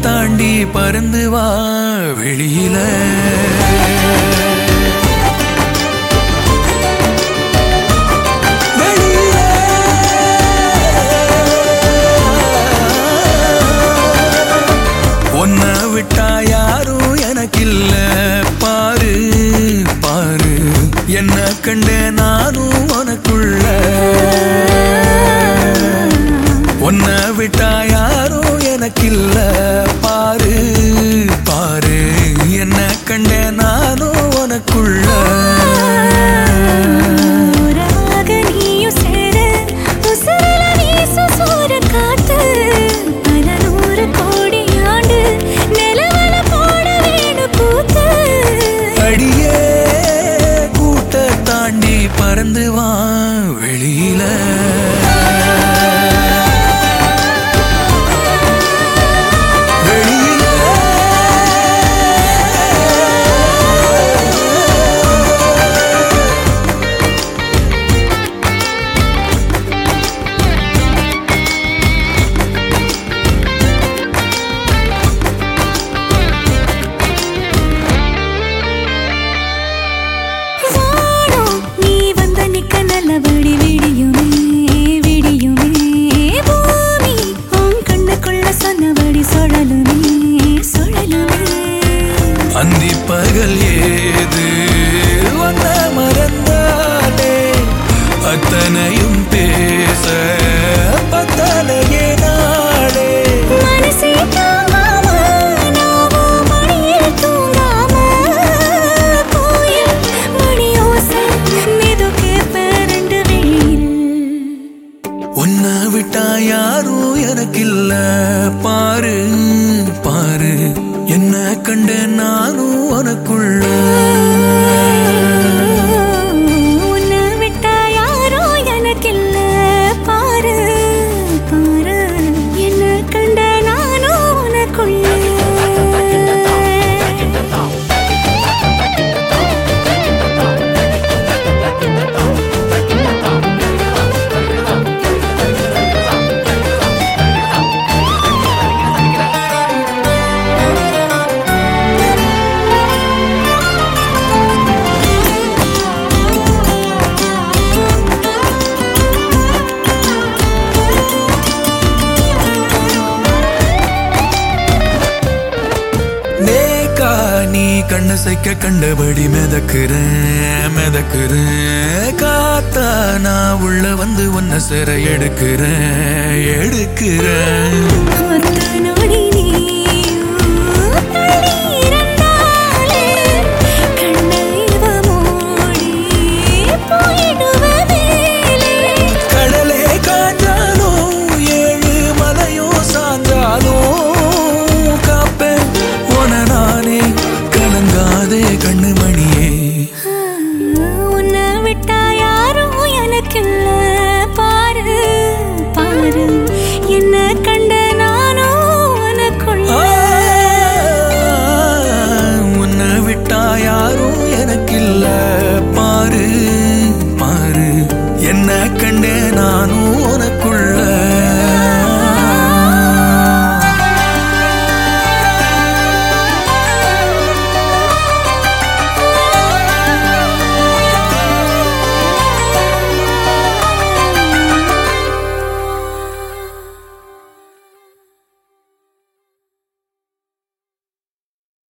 தாண்டி பறந்து வா வெளியில. உன்னை விட்டா யாரும் எனக்கில்ல. பாரு பாரு என்ன கண்ட பறந்து வா வெளியில. அத்தனையும் பேச பத்தனையே நாளே. மனசே விட்டா யாரும் எனக்கில்ல பாரு பாரு. என்ன கண்ட நானும் உனக்குள்ள. நீ கண்ணு சைக்க கண்டபடி மிதக்குறேன் மிதக்குறேன் காத்தா நான் உள்ள வந்து உன்னை சிற எடுக்கிறேன் எடுக்கிறேன் கண்ணுமணி